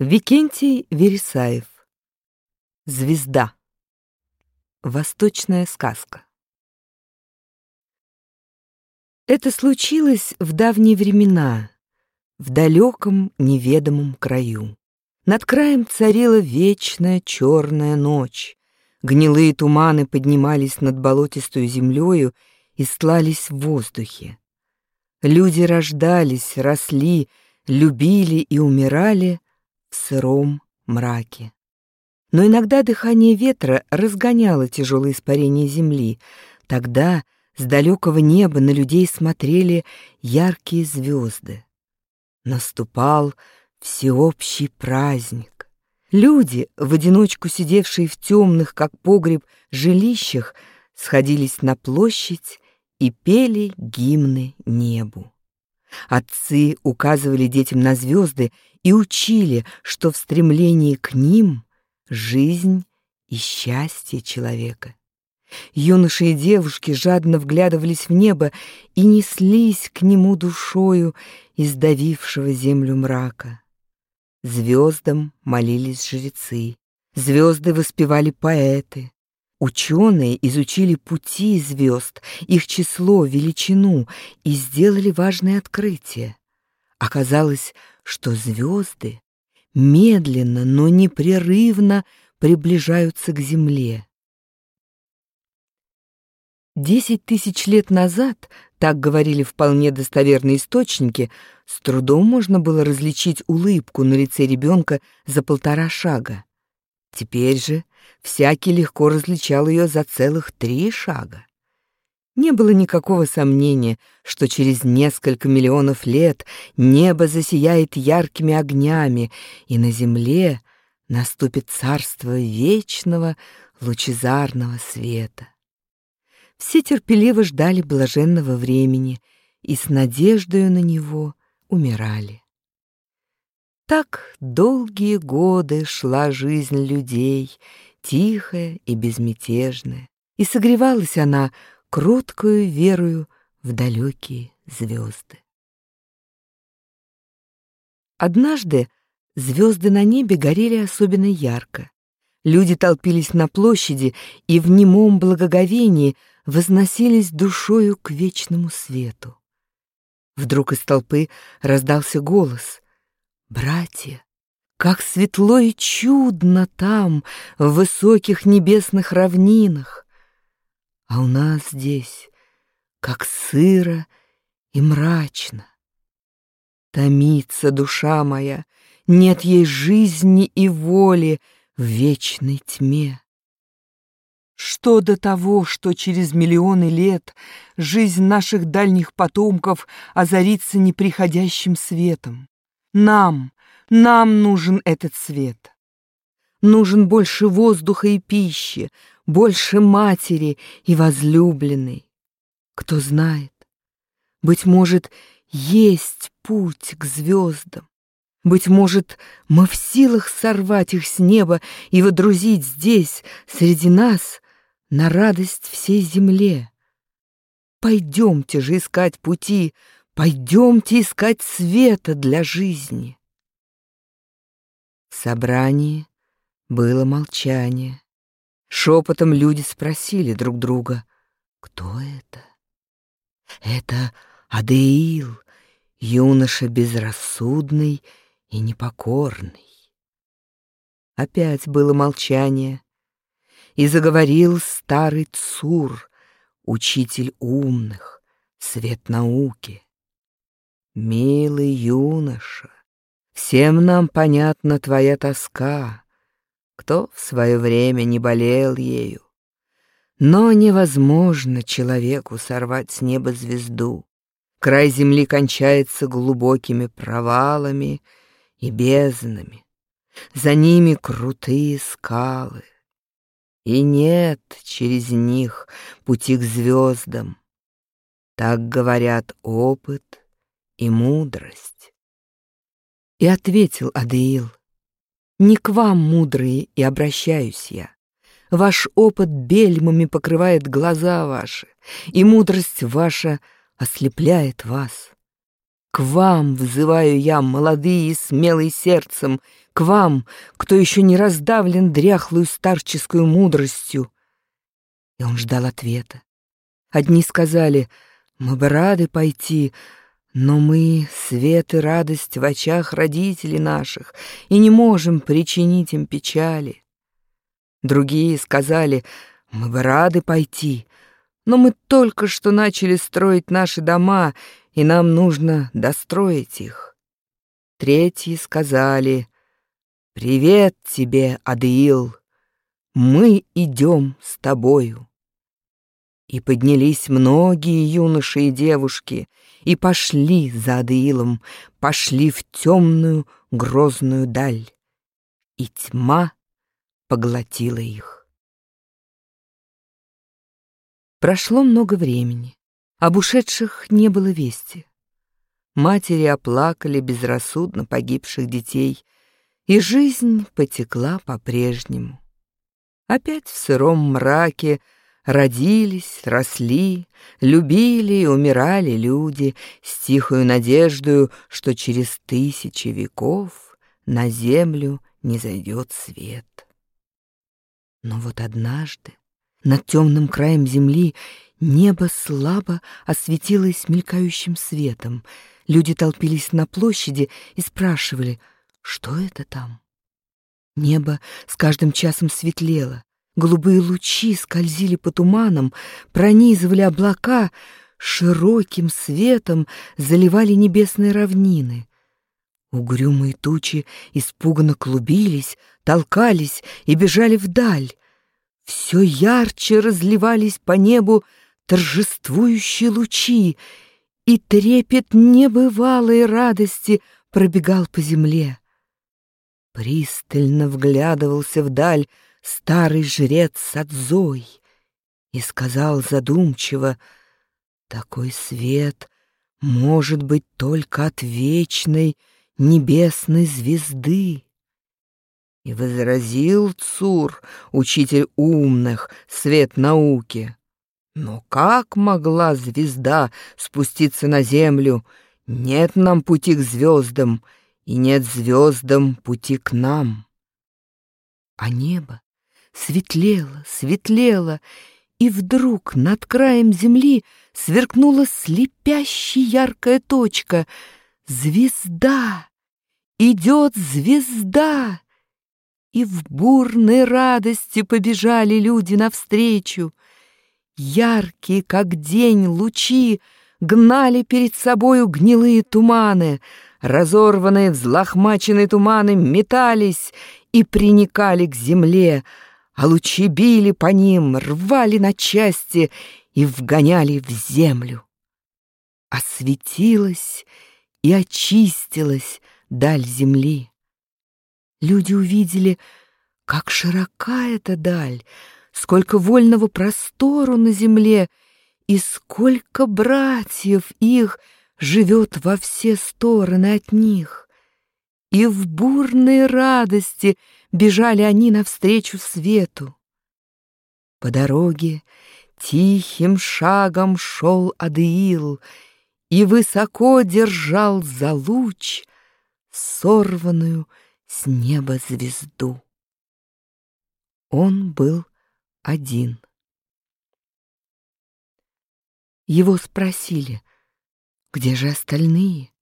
Викентий Вересаев. Звезда. Восточная сказка. Это случилось в давние времена, в далеком неведомом краю. Над краем царила вечная черная ночь. Гнилые туманы поднимались над болотистую землею и слались в воздухе. Люди рождались, росли, любили и умирали сыром мраке. Но иногда дыхание ветра разгоняло тяжелые испарения земли. Тогда с далекого неба на людей смотрели яркие звезды. Наступал всеобщий праздник. Люди, в одиночку сидевшие в темных, как погреб, жилищах, сходились на площадь и пели гимны небу. Отцы указывали детям на звезды и учили, что в стремлении к ним жизнь и счастье человека. Юноши и девушки жадно вглядывались в небо и неслись к нему душою из давившего землю мрака. Звездам молились жрецы, звезды воспевали поэты. Ученые изучили пути звезд, их число, величину и сделали важное открытие. Оказалось, что звезды медленно, но непрерывно приближаются к Земле. Десять тысяч лет назад, так говорили вполне достоверные источники, с трудом можно было различить улыбку на лице ребенка за полтора шага. Теперь же всякий легко различал ее за целых три шага. Не было никакого сомнения, что через несколько миллионов лет небо засияет яркими огнями, и на земле наступит царство вечного лучезарного света. Все терпеливо ждали блаженного времени и с надеждою на него умирали. Так долгие годы шла жизнь людей, тихая и безмятежная, и согревалась она кроткую верою в далекие звезды. Однажды звезды на небе горели особенно ярко. Люди толпились на площади и в немом благоговении возносились душою к вечному свету. Вдруг из толпы раздался голос. «Братья, как светло и чудно там, в высоких небесных равнинах! А у нас здесь как сыро и мрачно. Томится душа моя, нет ей жизни и воли в вечной тьме. Что до того, что через миллионы лет жизнь наших дальних потомков озарится неприходящим светом? Нам, нам нужен этот свет. Нужен больше воздуха и пищи, больше матери и возлюбленной. Кто знает, быть может, есть путь к звездам. Быть может, мы в силах сорвать их с неба и водрузить здесь, среди нас, на радость всей земле. Пойдемте же искать пути, пойдемте искать света для жизни. Собрании было молчание. Шепотом люди спросили друг друга, кто это? Это Адеил, юноша безрассудный и непокорный. Опять было молчание, и заговорил старый Цур, учитель умных, свет науки. Милый юноша, всем нам понятна твоя тоска, кто в свое время не болел ею. Но невозможно человеку сорвать с неба звезду. Край земли кончается глубокими провалами и безднами. За ними крутые скалы. И нет через них пути к звездам. Так говорят опыт и мудрость. И ответил Адеил — не к вам, мудрые, и обращаюсь я. Ваш опыт бельмами покрывает глаза ваши, и мудрость ваша ослепляет вас. К вам взываю я, молодые и смелые сердцем, К вам, кто еще не раздавлен дряхлую старческую мудростью. И он ждал ответа. Одни сказали, мы бы рады пойти, но мы — свет и радость в очах родителей наших И не можем причинить им печали. Другие сказали, мы бы рады пойти, но мы только что начали строить наши дома, и нам нужно достроить их. Третьи сказали, «Привет тебе, Адеил, мы идем с тобою». И поднялись многие юноши и девушки, и пошли за Адеилом, пошли в темную грозную даль, и тьма поглотила их. Прошло много времени. Об ушедших не было вести. Матери оплакали безрассудно погибших детей, и жизнь потекла по-прежнему. Опять в сыром мраке родились, росли, любили и умирали люди с тихою надеждою, что через тысячи веков на землю не зайдет свет. Но вот однажды над темным краем земли небо слабо осветилось мелькающим светом. Люди толпились на площади и спрашивали, что это там. Небо с каждым часом светлело. Голубые лучи скользили по туманам, пронизывали облака, широким светом заливали небесные равнины. Угрюмые тучи испуганно клубились, толкались и бежали вдаль. Все ярче разливались по небу торжествующие лучи, и трепет небывалой радости пробегал по земле. Пристально вглядывался вдаль старый жрец Садзой и сказал задумчиво, «Такой свет может быть только от вечной, небесной звезды. И возразил Цур, учитель умных, свет науки. Но как могла звезда спуститься на землю? Нет нам пути к звездам, и нет звездам пути к нам. А небо светлело, светлело, и вдруг над краем земли сверкнула слепящая яркая точка — Звезда! Идет звезда! И в бурной радости побежали люди навстречу. Яркие, как день, лучи гнали перед собою гнилые туманы. Разорванные, взлохмаченные туманы метались и приникали к земле, а лучи били по ним, рвали на части и вгоняли в землю. Осветилась и очистилась даль земли. Люди увидели, как широка эта даль, сколько вольного простору на земле и сколько братьев их живет во все стороны от них. И в бурной радости бежали они навстречу свету. По дороге тихим шагом шел Адеил — и высоко держал за луч сорванную с неба звезду. Он был один. Его спросили, где же остальные?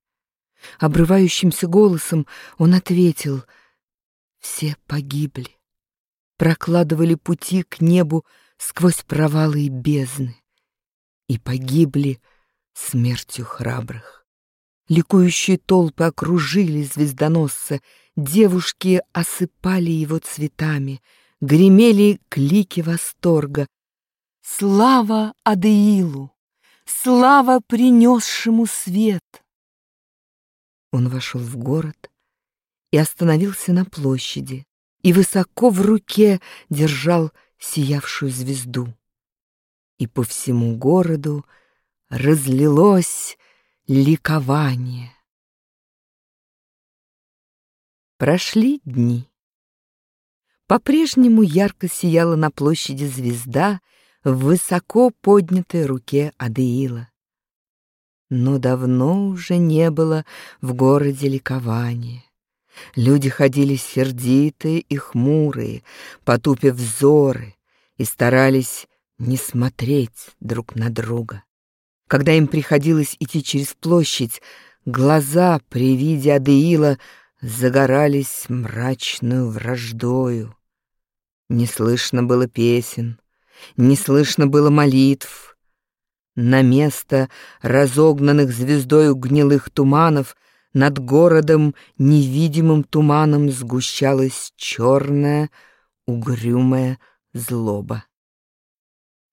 Обрывающимся голосом он ответил, все погибли, прокладывали пути к небу сквозь провалы и бездны, и погибли смертью храбрых. Ликующие толпы окружили звездоносца, девушки осыпали его цветами, гремели клики восторга. Слава Адеилу! Слава принесшему свет! Он вошел в город и остановился на площади, и высоко в руке держал сиявшую звезду. И по всему городу разлилось ликование. Прошли дни. По-прежнему ярко сияла на площади звезда в высоко поднятой руке Адеила. Но давно уже не было в городе ликования. Люди ходили сердитые и хмурые, потупив взоры, и старались не смотреть друг на друга. Когда им приходилось идти через площадь, глаза при виде Адеила загорались мрачную враждою. Не слышно было песен, не слышно было молитв. На место разогнанных звездою гнилых туманов над городом невидимым туманом сгущалась черная, угрюмая злоба.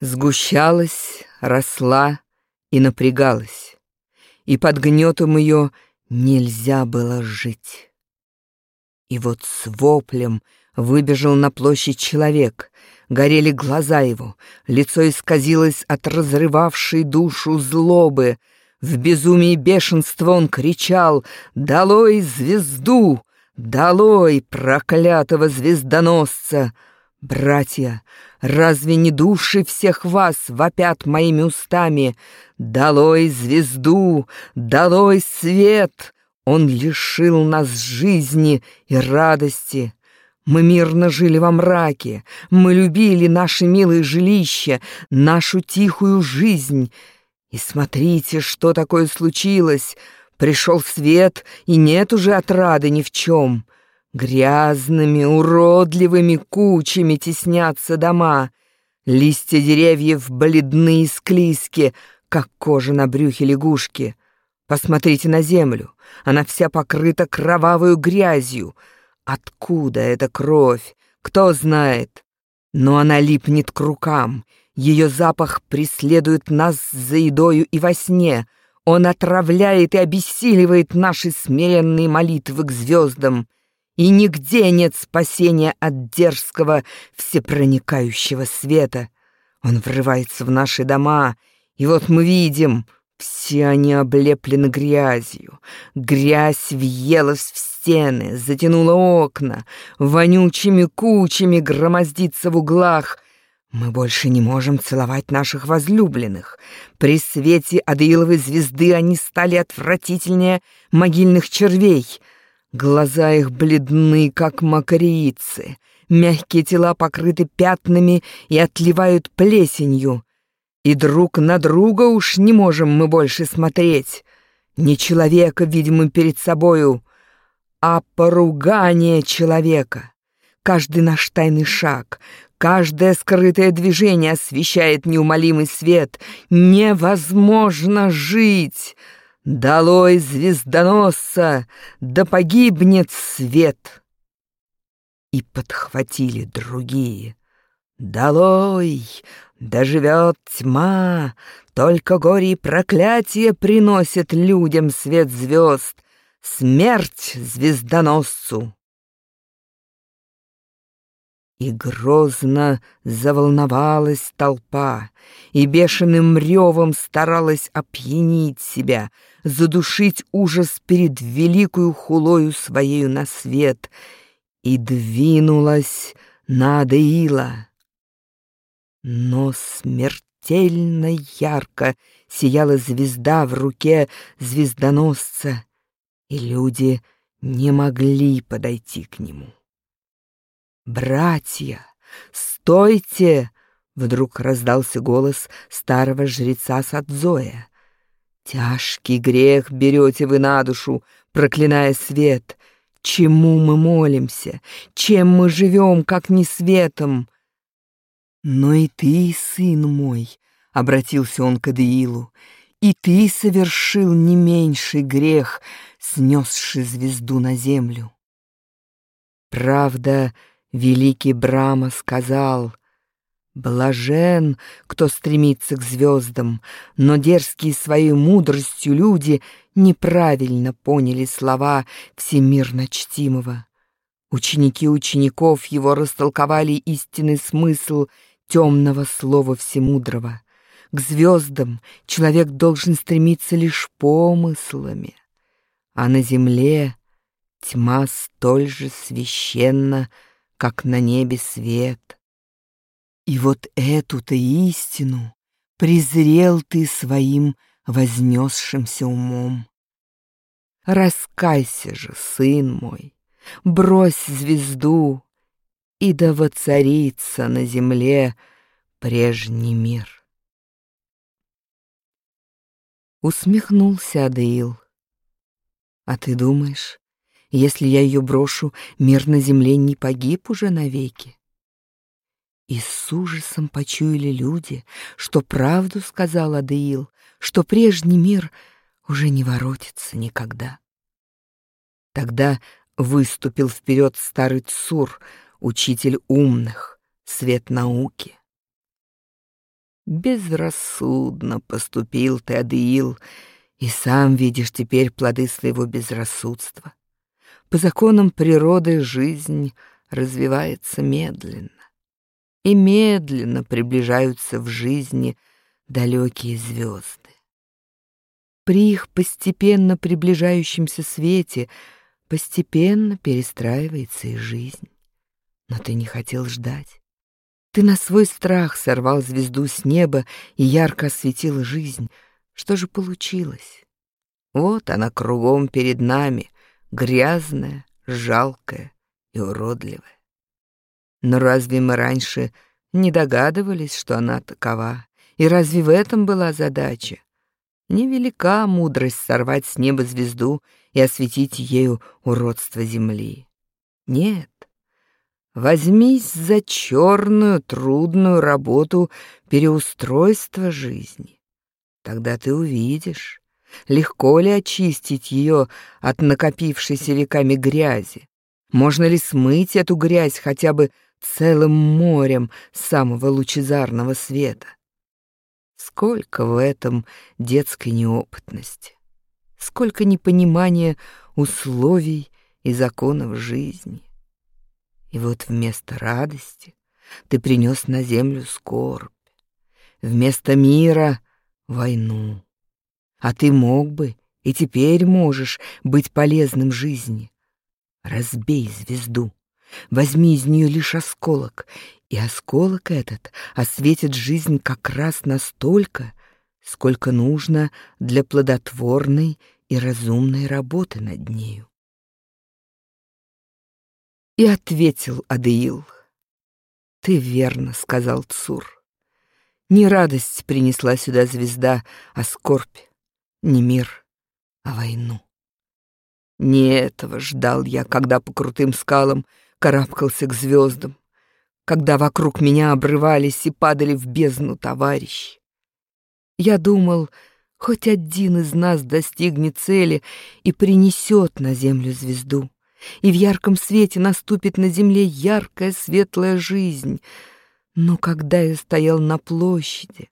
Сгущалась, росла и напрягалась, и под гнетом ее нельзя было жить. И вот с воплем выбежал на площадь человек, горели глаза его, лицо исказилось от разрывавшей душу злобы. В безумии бешенства он кричал «Долой звезду! Долой проклятого звездоносца!» Братья, разве не души всех вас вопят моими устами? Долой звезду, долой свет! Он лишил нас жизни и радости. Мы мирно жили во мраке, мы любили наше милое жилище, нашу тихую жизнь. И смотрите, что такое случилось. Пришел свет, и нет уже отрады ни в чем. Грязными, уродливыми кучами теснятся дома. Листья деревьев бледны и склизки, как кожа на брюхе лягушки. Посмотрите на землю, она вся покрыта кровавой грязью. Откуда эта кровь? Кто знает? Но она липнет к рукам. Ее запах преследует нас за едою и во сне. Он отравляет и обессиливает наши смиренные молитвы к звездам и нигде нет спасения от дерзкого всепроникающего света. Он врывается в наши дома, и вот мы видим, все они облеплены грязью. Грязь въелась в стены, затянула окна, вонючими кучами громоздится в углах. Мы больше не можем целовать наших возлюбленных. При свете Адеиловой звезды они стали отвратительнее могильных червей — Глаза их бледны, как макарицы, мягкие тела покрыты пятнами и отливают плесенью. И друг на друга уж не можем мы больше смотреть. Не человека видим перед собою, а поругание человека. Каждый наш тайный шаг, каждое скрытое движение освещает неумолимый свет. Невозможно жить!» Долой звездоносца, да погибнет свет! И подхватили другие. Долой, да живет тьма, только горе и проклятие приносит людям свет звезд, смерть звездоносцу. И грозно заволновалась толпа, и бешеным ревом старалась опьянить себя, задушить ужас перед великою хулою своею на свет, и двинулась на Адаила. Но смертельно ярко сияла звезда в руке звездоносца, и люди не могли подойти к нему. «Братья, стойте!» — вдруг раздался голос старого жреца Садзоя. «Тяжкий грех берете вы на душу, проклиная свет. Чему мы молимся? Чем мы живем, как не светом?» «Но и ты, сын мой», — обратился он к Адеилу, «и ты совершил не меньший грех, снесший звезду на землю. Правда, — Великий Брама сказал, «Блажен, кто стремится к звездам, но дерзкие своей мудростью люди неправильно поняли слова всемирно чтимого. Ученики учеников его растолковали истинный смысл темного слова всемудрого. К звездам человек должен стремиться лишь помыслами, а на земле тьма столь же священна, как на небе свет. И вот эту-то истину презрел ты своим вознесшимся умом. Раскайся же, сын мой, брось звезду, и да воцарится на земле прежний мир. Усмехнулся Адеил. А ты думаешь, если я ее брошу, мир на земле не погиб уже навеки? И с ужасом почуяли люди, что правду сказал Адеил, что прежний мир уже не воротится никогда. Тогда выступил вперед старый Цур, учитель умных, свет науки. Безрассудно поступил ты, Адеил, и сам видишь теперь плоды своего безрассудства. По законам природы жизнь развивается медленно, и медленно приближаются в жизни далекие звезды. При их постепенно приближающемся свете постепенно перестраивается и жизнь. Но ты не хотел ждать. Ты на свой страх сорвал звезду с неба и ярко осветил жизнь. Что же получилось? Вот она кругом перед нами, грязная, жалкая и уродливая. Но разве мы раньше не догадывались, что она такова? И разве в этом была задача? Невелика мудрость сорвать с неба звезду и осветить ею уродство земли. Нет, Возьмись за черную, трудную работу переустройства жизни. Тогда ты увидишь, легко ли очистить ее от накопившейся веками грязи. Можно ли смыть эту грязь хотя бы целым морем самого лучезарного света? Сколько в этом детской неопытности, сколько непонимания условий и законов жизни. И вот вместо радости ты принес на землю скорбь, вместо мира — войну. А ты мог бы и теперь можешь быть полезным жизни. Разбей звезду, возьми из нее лишь осколок, и осколок этот осветит жизнь как раз настолько, сколько нужно для плодотворной и разумной работы над нею. И ответил Адеил. «Ты верно», — сказал Цур. «Не радость принесла сюда звезда, а скорбь, не мир, а войну. Не этого ждал я, когда по крутым скалам карабкался к звездам, когда вокруг меня обрывались и падали в бездну товарищи. Я думал, хоть один из нас достигнет цели и принесет на землю звезду и в ярком свете наступит на земле яркая светлая жизнь. Но когда я стоял на площади,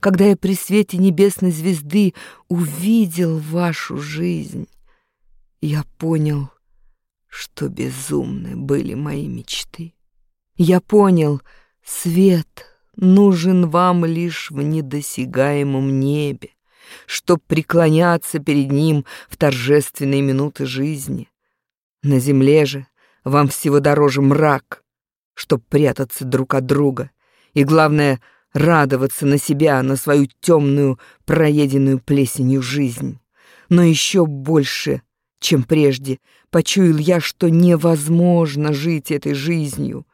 когда я при свете небесной звезды увидел вашу жизнь, я понял, что безумны были мои мечты. Я понял, свет нужен вам лишь в недосягаемом небе, чтоб преклоняться перед ним в торжественные минуты жизни. На земле же вам всего дороже мрак, чтоб прятаться друг от друга, и, главное, радоваться на себя, на свою темную, проеденную плесенью жизнь. Но еще больше, чем прежде, почуял я, что невозможно жить этой жизнью.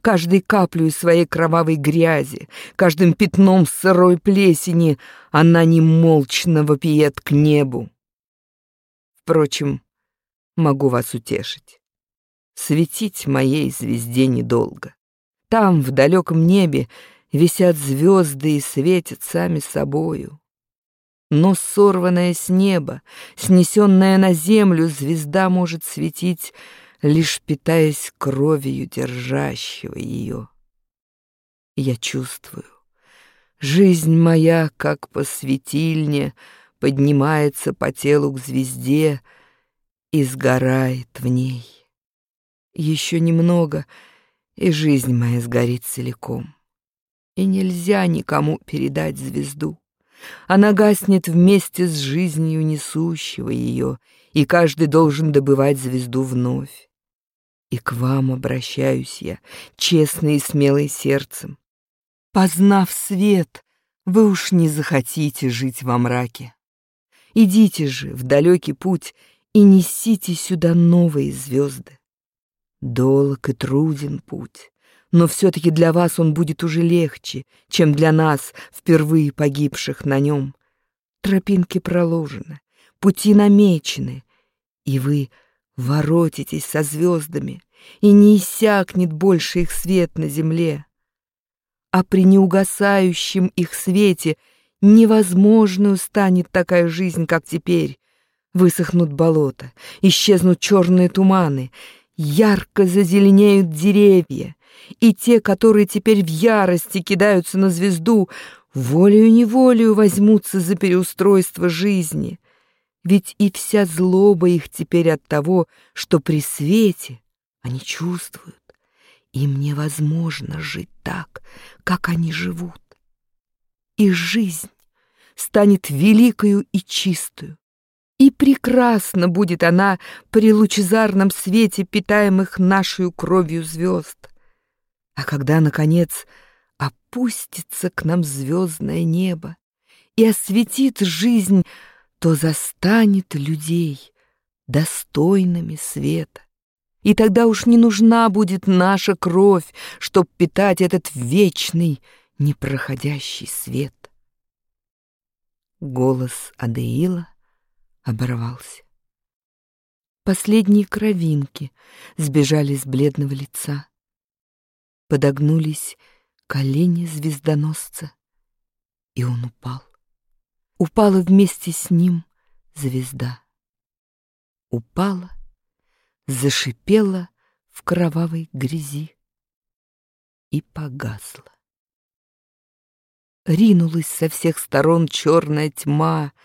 Каждой каплей своей кровавой грязи, каждым пятном сырой плесени она немолчно вопиет к небу. Впрочем, могу вас утешить. Светить моей звезде недолго. Там, в далеком небе, висят звезды и светят сами собою. Но сорванная с неба, снесенная на землю, звезда может светить, лишь питаясь кровью держащего ее. Я чувствую, жизнь моя, как по светильне, поднимается по телу к звезде, и сгорает в ней. Еще немного, и жизнь моя сгорит целиком. И нельзя никому передать звезду. Она гаснет вместе с жизнью несущего ее, и каждый должен добывать звезду вновь. И к вам обращаюсь я, честный и смелый сердцем. Познав свет, вы уж не захотите жить во мраке. Идите же в далекий путь и несите сюда новые звезды. Долг и труден путь, но все-таки для вас он будет уже легче, чем для нас, впервые погибших на нем. Тропинки проложены, пути намечены, и вы воротитесь со звездами, и не иссякнет больше их свет на земле. А при неугасающем их свете невозможной станет такая жизнь, как теперь. Высохнут болота, исчезнут черные туманы, ярко зазеленеют деревья, и те, которые теперь в ярости кидаются на звезду, волею-неволею возьмутся за переустройство жизни. Ведь и вся злоба их теперь от того, что при свете они чувствуют, им невозможно жить так, как они живут. И жизнь станет великою и чистую, и прекрасно будет она при лучезарном свете питаемых нашей кровью звезд. А когда, наконец, опустится к нам звездное небо и осветит жизнь, то застанет людей достойными света. И тогда уж не нужна будет наша кровь, чтоб питать этот вечный, непроходящий свет. Голос Адеила оборвался. Последние кровинки сбежали с бледного лица. Подогнулись колени звездоносца, и он упал. Упала вместе с ним звезда. Упала, зашипела в кровавой грязи и погасла. Ринулась со всех сторон черная тьма —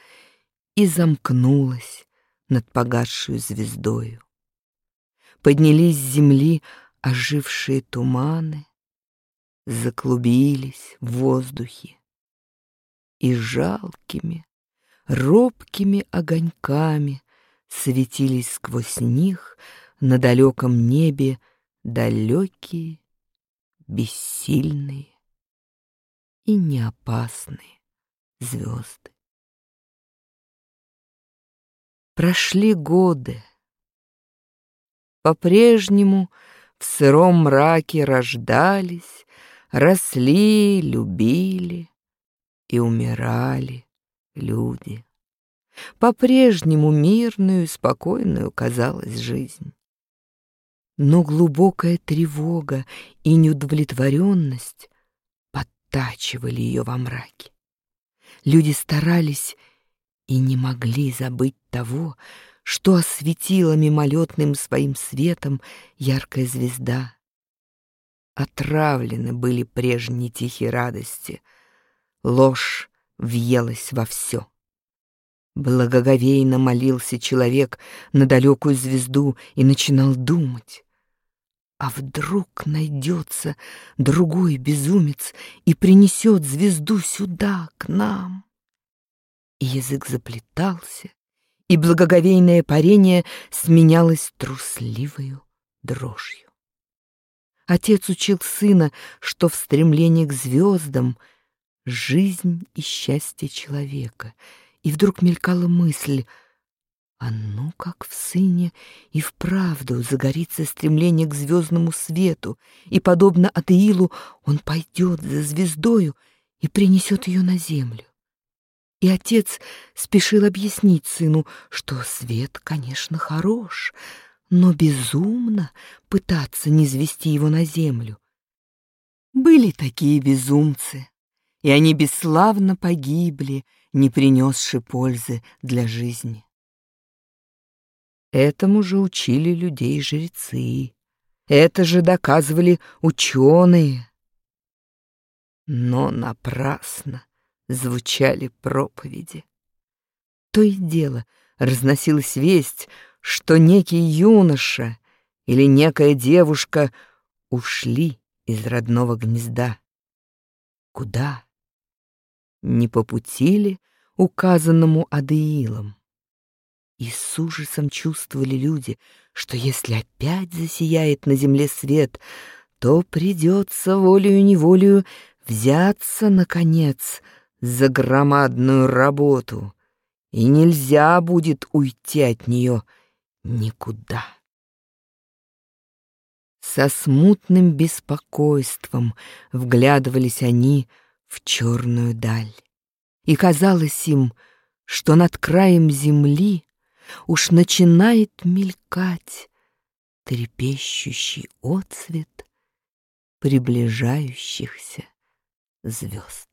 и замкнулась над погасшую звездою. Поднялись с земли ожившие туманы, заклубились в воздухе, и жалкими, робкими огоньками светились сквозь них на далеком небе далекие, бессильные и неопасные звезды. Прошли годы. По-прежнему в сыром мраке рождались, росли, любили и умирали люди. По-прежнему мирную и спокойную казалась жизнь. Но глубокая тревога и неудовлетворенность подтачивали ее во мраке. Люди старались и не могли забыть того, что осветила мимолетным своим светом яркая звезда. Отравлены были прежние тихие радости, ложь въелась во все. Благоговейно молился человек на далекую звезду и начинал думать. А вдруг найдется другой безумец и принесет звезду сюда, к нам? и язык заплетался, и благоговейное парение сменялось трусливою дрожью. Отец учил сына, что в стремлении к звездам жизнь и счастье человека, и вдруг мелькала мысль — а ну как в сыне и вправду загорится стремление к звездному свету, и, подобно Атеилу, он пойдет за звездою и принесет ее на землю. И отец спешил объяснить сыну, что свет, конечно, хорош, но безумно пытаться не звести его на землю. Были такие безумцы, и они бесславно погибли, не принесши пользы для жизни. Этому же учили людей жрецы, это же доказывали ученые. Но напрасно звучали проповеди. То и дело разносилась весть, что некий юноша или некая девушка ушли из родного гнезда. Куда? Не по пути ли, указанному Адеилом? И с ужасом чувствовали люди, что если опять засияет на земле свет, то придется волею-неволею взяться, наконец, за громадную работу, и нельзя будет уйти от нее никуда. Со смутным беспокойством вглядывались они в черную даль. И казалось им, что над краем земли уж начинает мелькать трепещущий отцвет приближающихся звезд.